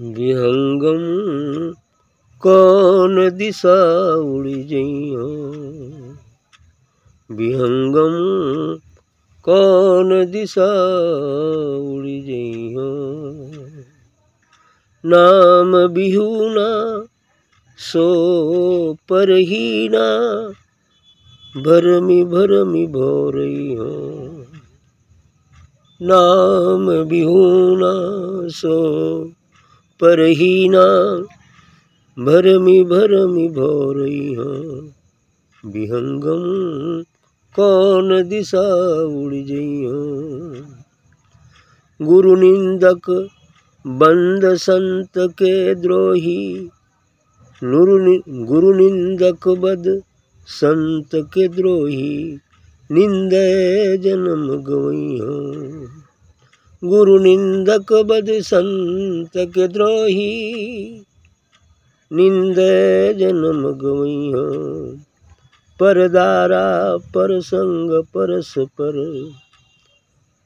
विहंगम कौन दिशा उड़ी जइयो? विहंगम कौन दिशा उड़ी जइयो? नाम बिहुना, सो परहीना, भरमी भरमी भोरई हो नाम बिहुना, सो परहीना भरमी भरमी भोरई हो। विहंगम कौन दिशा उड़ जइयो गुरु निंदक बंद संत के द्रोही। गुरु निंदक बद संत के द्रोही। निंदे जन्म गवई हो। गुरु निंदक बद संत के द्रोही निंदे जन्म गवई हो परदारा पर संग परस पर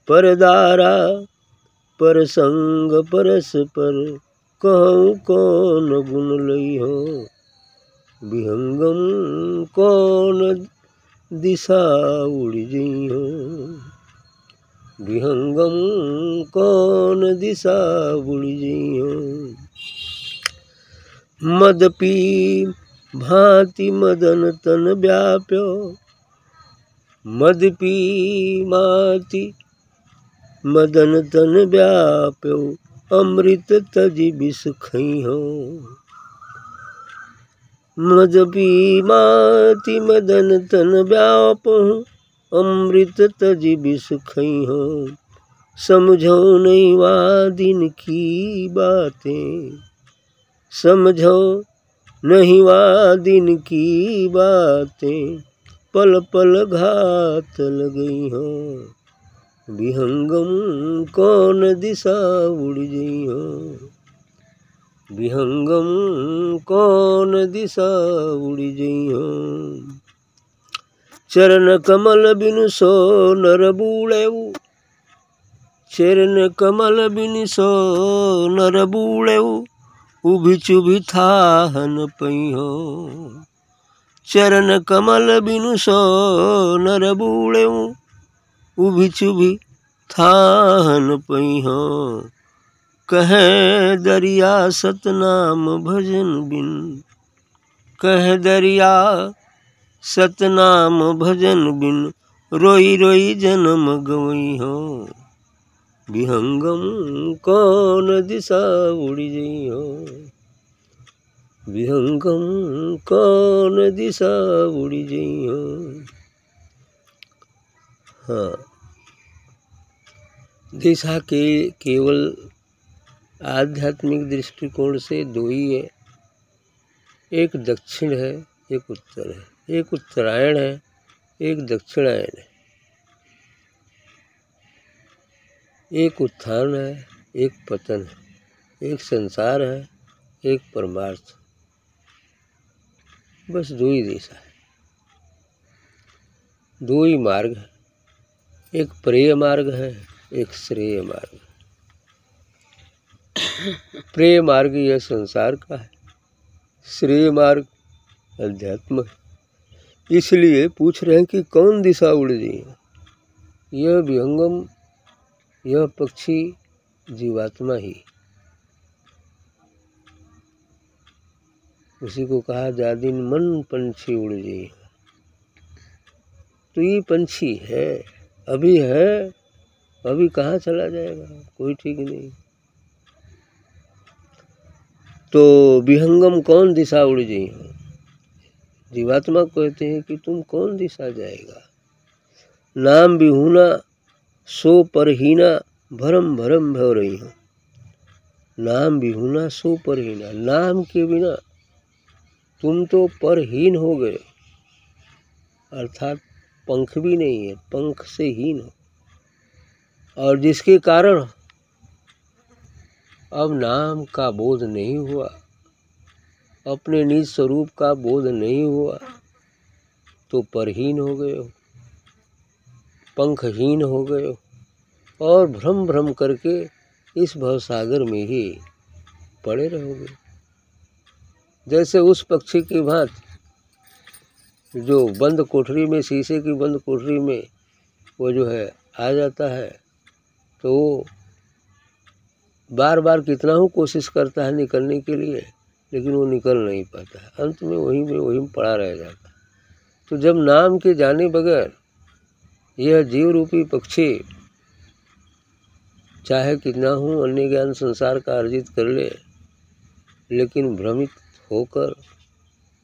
परदारा पर संग परस पर कहूँ कौन गुण लई हो विहंगम कौन दिशा उड़ जई हो विहंगम कौन दिशा जई मद पी भांति मदन तन व्याप्यो। मद पी माति मदन तन व्याप्यो। अमृत तज खई हो मद पी माति मदन तन व्याप अमृत तज खई हो। समझो नहीं वा दिन की बातें। समझो नहीं वा दिन की बातें। पल पल घात लगई हो। विहंगम कौन दिशा उड़ गई हो। विहंगम कौन दिशा उड़ गई हो। चरण कमल बिन सो नर बूढ़ेऊ चरण कमल बिन सो नर बूढ़ेऊ उभी चुभी थाहन पई हो चरण कमल बिनु सो नर बूढ़ेऊ उभी चुभी थाहन पई हो कहे दरिया सतनाम भजन बिन रोई रोई जन्म गवई हो। विहंगम कौन दिशा उड़ी गई हो। विहंगम कौन दिशा उड़ी गई हो। हाँ। दिशा के केवल आध्यात्मिक दृष्टिकोण से दो ही है। एक दक्षिण है, एक उत्तर है। एक उत्तरायण है, एक दक्षिणायन है। एक उत्थान है, एक पतन है। एक संसार है, एक परमार्थ। बस दो ही दिशा है। दो ही मार्ग है। एक प्रेय मार्ग है, एक श्रेय मार्ग प्रेय मार्ग यह संसार का है। श्रेय मार्ग अध्यात्म है। इसलिए पूछ रहे हैं कि कौन दिशा उड़ गई यह विहंगम यह पक्षी जीवात्मा ही। उसी को कहा, जादिन मन पंछी उड़ गई तो ये पंछी है, अभी है, अभी कहाँ चला जाएगा? कोई ठीक नहीं। तो विहंगम कौन दिशा उड़ गई हो? जीवात्मा कहते हैं कि तुम कौन दिशा जाएगा? नाम बिहुना सो परहीना, भरम भरम भव रही हो। नाम बिहुना सो परहीना, नाम के बिना तुम तो परहीन हो गए। अर्थात पंख भी नहीं है, पंख से हीन हो। और जिसके कारण अब नाम का बोध नहीं हुआ अपने निज स्वरूप का बोध नहीं हुआ तो परहीन हो गए हो, पंखहीन हो गए हो, और भ्रम भ्रम करके इस भवसागर में ही पड़े रहोगे। जैसे उस पक्षी की भांति जो बंद कोठरी में, शीशे की बंद कोठरी में वो जो है आ जाता है तो वो बार बार कितना ही कोशिश करता है निकलने के लिए लेकिन वो निकल नहीं पाता है। अंत में वहीं में वहीं में पड़ा रह जाता है। तो जब नाम के जाने बगैर यह जीव रूपी पक्षी चाहे कितना हूँ अन्य ज्ञान संसार का अर्जित कर ले, लेकिन भ्रमित होकर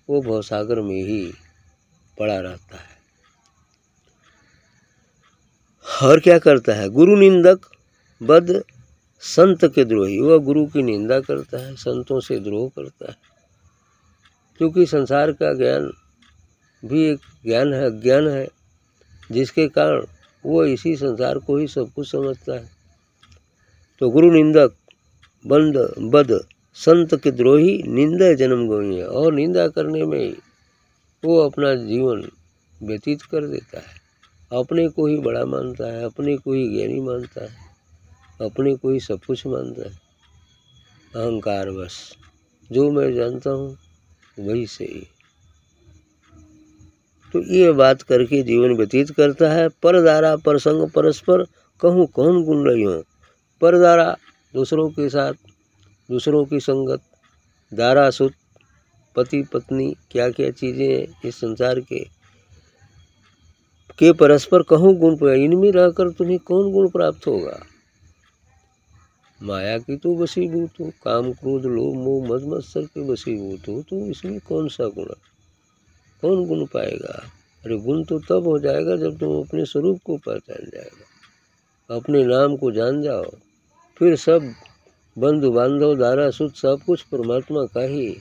वो भवसागर में ही पड़ा रहता है। और क्या करता है? गुरु निंदक बद संत के द्रोही। वह गुरु की निंदा करता है, संतों से द्रोह करता है। क्योंकि संसार का ज्ञान भी एक ज्ञान है ज्ञान है, जिसके कारण वो इसी संसार को ही सब कुछ समझता है। तो गुरु निंदक, बंद, बद, संत के द्रोही, निंदा जन्म है और निंदा करने में वो अपना जीवन व्यतीत कर देता है। अपने को ही बड़ा मानता है, अपने को ही ज्ञानी मानता है। अपने को ही सब कुछ मानता है। अहंकार बस। जो मैं जानता हूँ, वही सही। तो ये बात करके जीवन व्यतीत करता है। पर द्वारा परसंग, परस्पर, कहूँ कौन गुण रही हूँ? पर दारा दूसरों के साथ, दूसरों की संगत, दारा, सुत, पति, पत्नी क्या क्या चीज़ें हैं इस संसार के? के परस्पर कहूँ गुण, इनमें रहकर तुम्हें कौन गुण प्राप्त होगा? माया की तो वसीभूत हो काम क्रोध, लोभ, मोह मद मत्सर के वसीभूत हो तो इसमें कौन सा गुण कौन गुण पाएगा? अरे गुण तो तब हो जाएगा जब तुम अपने स्वरूप को पहचान जाएगा। अपने नाम को जान जाओ। फिर सब बंधु बांधव दारा सुख सब कुछ परमात्मा का ही।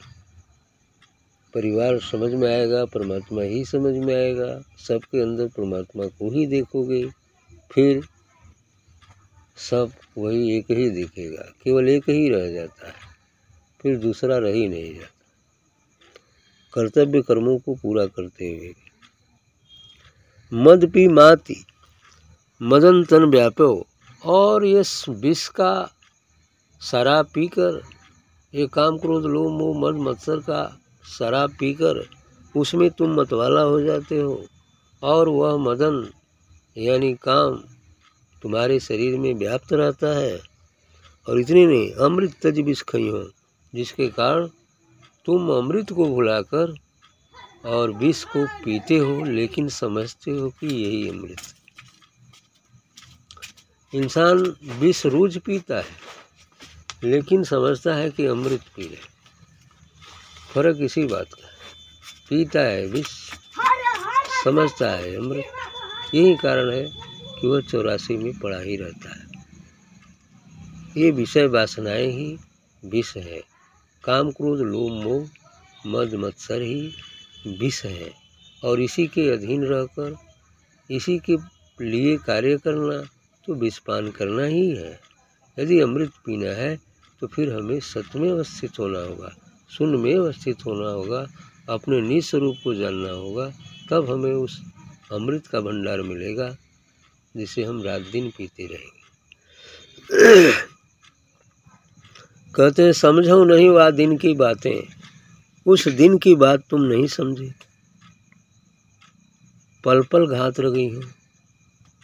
परिवार समझ में आएगा, परमात्मा ही समझ में आएगा। सबके अंदर परमात्मा को ही देखोगे। फिर सब वही एक ही दिखेगा, केवल एक ही रह जाता है, फिर दूसरा रह ही नहीं जाता। कर्तव्य कर्मों को पूरा करते हुए। मद पी माती, मदन तन व्यापो और ये विष का शराब पीकर, ये काम क्रोध, लोभ, मोह, मद, मत्सर का शराब पीकर, उसमें तुम मतवाला हो जाते हो, और वह मदन, यानी काम तुम्हारे शरीर में व्याप्त रहता है। और इतने नहीं अमृत तज विष खई हो, जिसके कारण तुम अमृत को भुलाकर और विष को पीते हो, लेकिन समझते हो कि यही अमृत। इंसान विष रोज पीता है, लेकिन समझता है कि अमृत पी रहे फ़र्क इसी बात का पीता है विष, समझता है अमृत। यही कारण है कि वह चौरासी में पड़ा ही रहता है? ये विषय वासनाएँ ही विष है। काम क्रोध लोभ मोह, मद, मत्सर ही विष है। और इसी के अधीन रहकर, इसी के लिए कार्य करना तो विषपान करना ही है। यदि अमृत पीना है तो फिर हमें सत्य में अवस्थित होना होगा शून्य में अवस्थित होना होगा, अपने निस्वरूप को जानना होगा, तब हमें उस अमृत का भंडार मिलेगा। जिसे हम रात दिन पीते रहेंगे। कहते हैं समझो नहीं वह दिन की बातें, उस दिन की बात तुम नहीं समझे। पल पल घात लगी हो,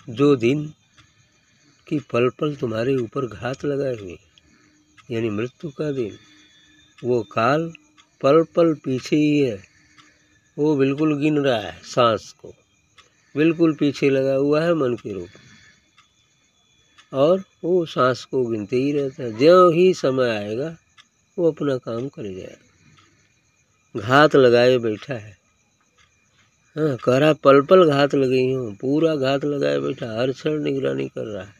जो दिन की पल पल तुम्हारे ऊपर घात लगाए हुए यानी मृत्यु का दिन, वो काल पल पल पीछे ही है, वो बिल्कुल गिन रहा है सांस को। बिल्कुल पीछे लगा हुआ है मन के रूप और वो सांस को गिनते ही रहता है। ज्यों ही समय आएगा, वो अपना काम कर जाएगा। घात लगाए बैठा है। हाँ कह रहा पल पल घात लगी हूँ। पूरा घात लगाए बैठा, हर क्षण निगरानी कर रहा है।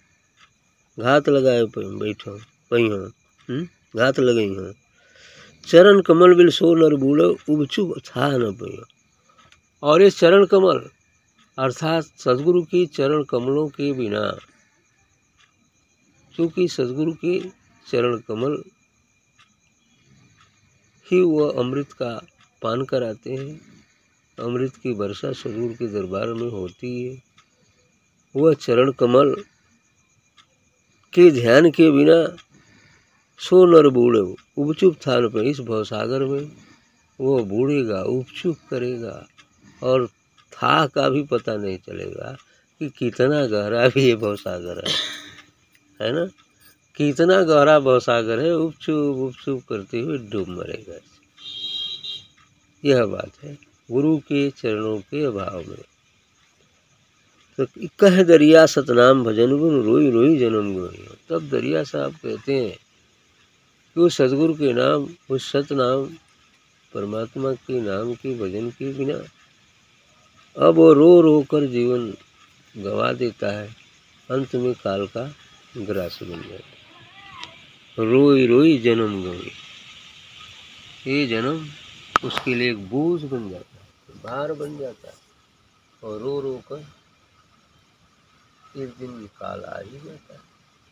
घात लगाए बैठो वही हूँ। हम्म? घात लगी हूँ। चरण कमल बिल सो नर बूढ़ो उबचु था न पियो और ये चरण कमल अर्थात सदगुरु की चरण कमलों के बिना। क्योंकि सदगुरु के चरण कमल ही वह अमृत का पान कराते हैं। अमृत की वर्षा सदगुरु के दरबार में होती है। वह चरण कमल के ध्यान के बिना सो नर बूढ़े उपचुप थान पर इस भवसागर में वो बूढ़ेगा, उपचुप करेगा और था का भी पता नहीं चलेगा कि कितना गहरा भी ये भवसागर है। है ना? कितना गहरा भवसागर है, उपचुप उपचुप करते हुए डूब मरेगा यह बात है गुरु के चरणों के अभाव में। तो कह दरिया सतनाम भजन गुण, रोई रोई जन्म गुरु तब दरिया साहब कहते हैं कि उस सदगुरु के नाम, उस सतनाम, परमात्मा के नाम के भजन के बिना अब वो रो रो कर जीवन गवा देता है। अंत में काल का ग्रास बन जाता है। रोई रोई जन्म गई ये जन्म उसके लिए एक बोझ बन जाता है भार बन जाता है और रो रो कर एक दिन काल आ ही जाता है,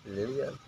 ले जाता